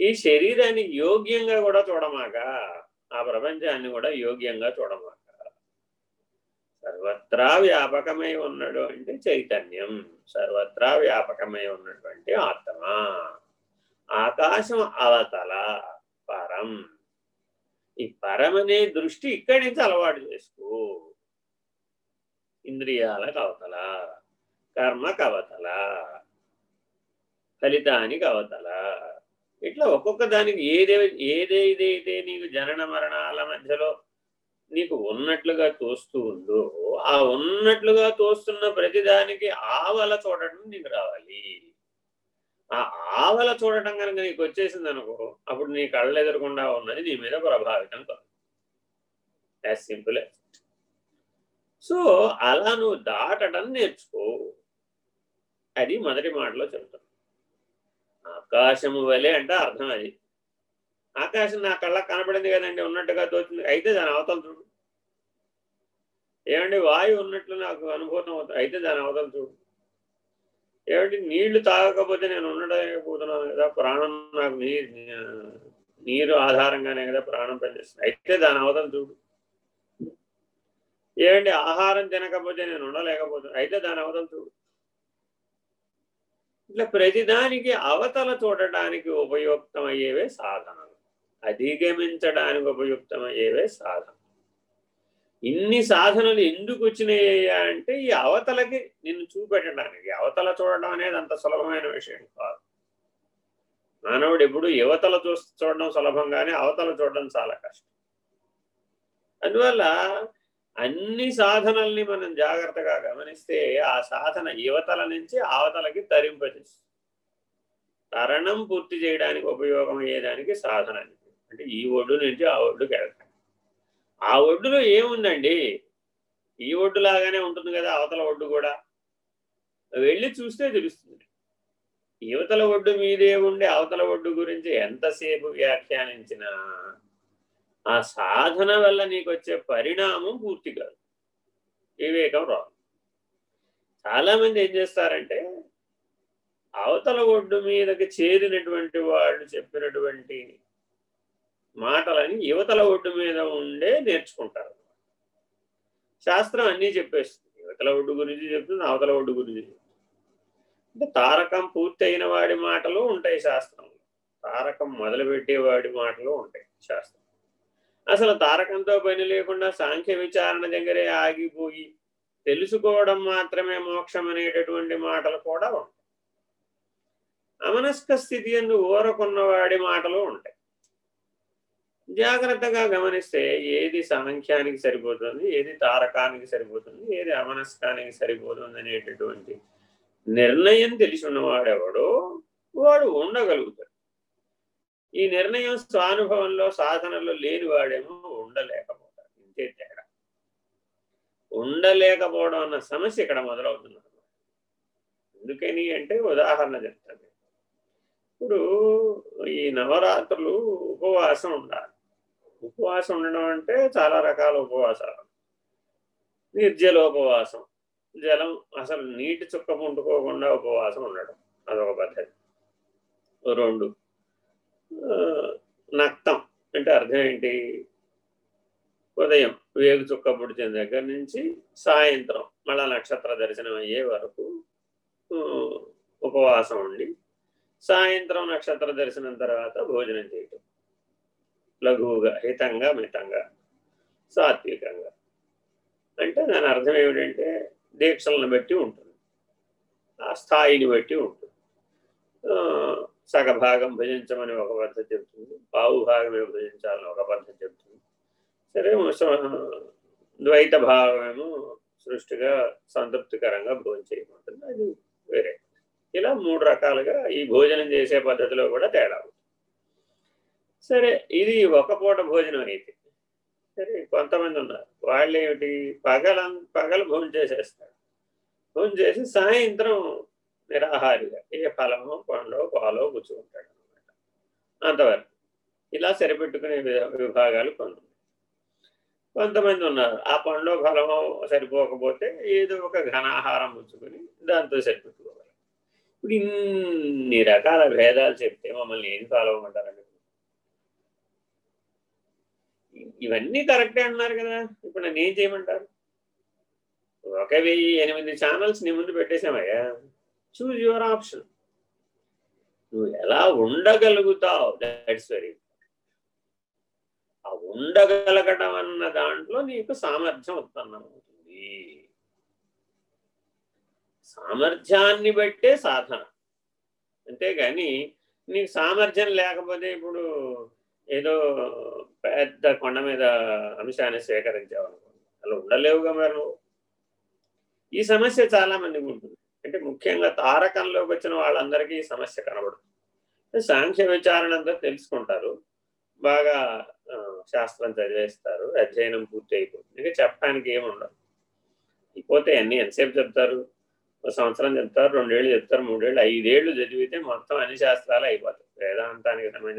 ఈ శరీరాన్ని యోగ్యంగా కూడా చూడమాక ఆ ప్రపంచాన్ని కూడా యోగ్యంగా చూడమాక. సర్వత్రా వ్యాపకమై ఉన్నాడు అంటే చైతన్యం సర్వత్రా వ్యాపకమై ఉన్నటువంటి ఆత్మ. ఆకాశం అవతల పరం. ఈ పరమనే దృష్టి ఇక్కడి నుంచి అలవాటు చేసుకో. ఇంద్రియాలకు అవతల కర్మకు అవతల ఫలితానికి అవతల. ఇట్లా ఒక్కొక్క దానికి ఏదే ఏదేదైతే నీకు జనన మరణాల మధ్యలో నీకు ఉన్నట్లుగా తోస్తూ ఉందో ఆ ఉన్నట్లుగా తోస్తున్న ప్రతిదానికి ఆవల చూడటం నీకు రావాలి. ఆ ఆవల చూడటం కనుక నీకు వచ్చేసింది అనుకో అప్పుడు నీ కళ్ళు ఎదురకుండా ఉన్నది నీ మీద ప్రభావితం కాదు. యాజ్ సింపుల్ సో అలా నువ్వు దాటడం నేర్చుకో. అది మొదటి మాటలో చెప్తాను. ఆకాశము వలె అంటే అర్థం అది. ఆకాశం నా కళ్ళకు కనపడింది కదండి ఉన్నట్టుగా తోచింది. అయితే దాని అవతల చూడు. ఏమండి వాయువు ఉన్నట్లు నాకు అనుభూతం అవుతుంది. అయితే దాని అవతల చూడు. ఏమంటే నీళ్ళు తాగకపోతే నేను ఉండలేకపోతున్నాను కదా ప్రాణం నాకు నీరు ఆధారంగానే కదా ప్రాణం పనిచేస్తుంది. అయితే దాని అవతల చూడు. ఏమండి ఆహారం తినకపోతే నేను ఉండలేకపోతున్నాను. అయితే దాని అవతల చూడు. ఇట్లా ప్రతిదానికి అవతల చూడటానికి ఉపయుక్తమయ్యేవే సాధనలు. అధిగమించడానికి ఉపయుక్తమయ్యేవే సాధన ఇన్ని సాధనలు ఎందుకు వచ్చినాయ్యా అంటే ఈ అవతలకి నిన్ను చూపెట్టడానికి. అవతల చూడడం అనేది అంత సులభమైన విషయం కాదు. మానవుడు ఎప్పుడు యువతల చూ చూడడం సులభంగానే అవతల చూడడం చాలా కష్టం. అందువల్ల అన్ని సాధనల్ని మనం జాగ్రత్తగా గమనిస్తే ఆ సాధన యువతల నుంచి అవతలకి తరింపజేస్తుంది తరణం పూర్తి చేయడానికి ఉపయోగమయ్యేదానికి సాధన అంటే ఈ ఒడ్డు నుంచి ఆ ఒడ్డుకి వెళ్తాం ఆ ఒడ్డులో ఏముందండి? ఈ ఒడ్డు లాగానే ఉంటుంది కదా అవతల ఒడ్డు కూడా. వెళ్ళి చూస్తే తెలుస్తుంది. యువతల ఒడ్డు మీదే ఉండి అవతల ఒడ్డు గురించి ఎంతసేపు వ్యాఖ్యానించినా ఆ సాధన వల్ల నీకు వచ్చే పరిణామం పూర్తి కాదు. వివేకం రాదు. చాలామంది ఏం చేస్తారంటే అవతల ఒడ్డు మీదకి చేరినటువంటి వాళ్ళు చెప్పినటువంటి మాటలని యువతల ఒడ్డు మీద ఉండే నేర్చుకుంటారు. శాస్త్రం అన్నీ చెప్పేస్తుంది. యువతల ఒడ్డు గురించి చెప్తుంది అవతల ఒడ్డు గురించి అంటే తారకం పూర్తి అయిన వాడి మాటలు ఉంటాయి శాస్త్రంలో. తారకం మొదలుపెట్టేవాడి మాటలు ఉంటాయి శాస్త్రం అసలు తారకంతో పని లేకుండా సాంఖ్య విచారణ దగ్గరే ఆగిపోయి తెలుసుకోవడం మాత్రమే మోక్షం అనేటటువంటి మాటలు కూడా ఉంటాయి. అమనస్క స్థితి ఎందు ఊరకున్నవాడి మాటలు ఉంటాయి. జాగ్రత్తగా గమనిస్తే ఏది సాంఖ్యానికి సరిపోతుంది ఏది తారకానికి సరిపోతుంది ఏది అమనస్కానికి సరిపోతుంది అనేటటువంటి నిర్ణయం తెలిసి ఉన్నవాడెవడో వాడు ఉండగలుగుతాడు. ఈ నిర్ణయం స్వానుభవంలో సాధనలో లేనివాడేమో ఉండలేకపోతాడు. ఇంతే తేడా. ఉండలేకపోవడం అన్న సమస్య ఇక్కడ మొదలవుతుంది ఎందుకని అంటే ఉదాహరణ చెప్తాను. ఇప్పుడు ఈ నవరాత్రులు ఉపవాసం ఉండాలి. ఉపవాసం ఉండడం అంటే చాలా రకాల ఉపవాసాలు. నిర్జలోపవాసం జలం అసలు నీటి చుక్క పుంటుకోకుండా ఉపవాసం ఉండడం. అదొక పద్ధతి. రెండు నక్తం అంటే అర్థం ఏంటి? ఉదయం వేగు చుక్క పుడిచిన దగ్గర నుంచి సాయంత్రం మళ్ళా నక్షత్ర దర్శనం అయ్యే వరకు ఉపవాసం ఉండి సాయంత్రం నక్షత్ర దర్శనం తర్వాత భోజనం చేయటం. లఘువుగా హితంగా మితంగా సాత్వికంగా. అంటే దాని అర్థం ఏమిటంటే దీక్షలను బట్టి ఉంటుంది. ఆ స్థాయిని బట్టి ఉంటుంది. సగభాగం భజించమని ఒక పద్ధతి చెప్తుంది పావు భాగమే భజించాలని ఒక పద్ధతి చెప్తుంది సరే ద్వైత భావమేమో సృష్టిగా సంతృప్తికరంగా భోజనం చేయమంటుంది అది వేరే. ఇలా మూడు రకాలుగా ఈ భోజనం చేసే పద్ధతిలో కూడా తేడా సరే ఇది ఒక పూట భోజనం అయితే సరే కొంతమంది ఉన్నారు. వాళ్ళు ఏమిటి పగల పగలు భోజనం చేసేస్తారు. భోజనం చేసి సాయంత్రం నిరాహారిగా ఏ ఫలమో పండ్లో పాలో పుచ్చుకుంటాడు అనమాట అంతవరకు. ఇలా సరిపెట్టుకునే విభాగాలు కొన్ని కొంతమంది ఉన్నారు. ఆ పండ్లో ఫలమో సరిపోకపోతే ఏదో ఒక ఘనాహారం పుచ్చుకుని దాంతో సరిపెట్టుకోవాలి. ఇప్పుడు ఇన్ని రకాల భేదాలు చెప్తే మమ్మల్ని ఏం ఫాలో అవ్వమంటారండి ఇవన్నీ కరెక్టే అన్నారు కదా. ఇప్పుడు నన్ను ఏం చేయమంటారు? ఒక వెయ్యి ఎనిమిది ఛానల్స్ నీ ముందు పెట్టేశామయ్యా. చూజ్ యువర్ ఆప్షన్ నువ్వు ఎలా ఉండగలుగుతావు? దట్స్ వెరీ ఆ ఉండగలగడం అన్న దాంట్లో నీకు సామర్థ్యం ఉత్పన్నమవుతుంది. సామర్థ్యాన్ని బట్టే సాధన. అంతేగాని నీకు సామర్థ్యం లేకపోతే ఇప్పుడు ఏదో పెద్ద కొండ మీద అంశాన్ని స్వీకరించావు అనుకోండి అలా ఉండలేవుగా మరి నువ్వు. ఈ సమస్య చాలా మందికి ఉంటుంది. అంటే ముఖ్యంగా తారకంలోకి వచ్చిన వాళ్ళందరికీ ఈ సమస్య కనబడుతుంది. సాంఖ్య విచారణ అంతా తెలుసుకుంటారు. బాగా శాస్త్రం చదివేస్తారు. అధ్యయనం పూర్తి అయిపోతుంది. ఇంకా చెప్పడానికి ఏముండదు పోతే అన్ని ఎంతసేపు చెప్తారు? ఒక సంవత్సరం చెప్తారు రెండేళ్ళు చెప్తారు మూడేళ్ళు ఐదేళ్ళు చదివితే మొత్తం అన్ని శాస్త్రాలు అయిపోతాయి. వేదాంతానికి సంబంధించిన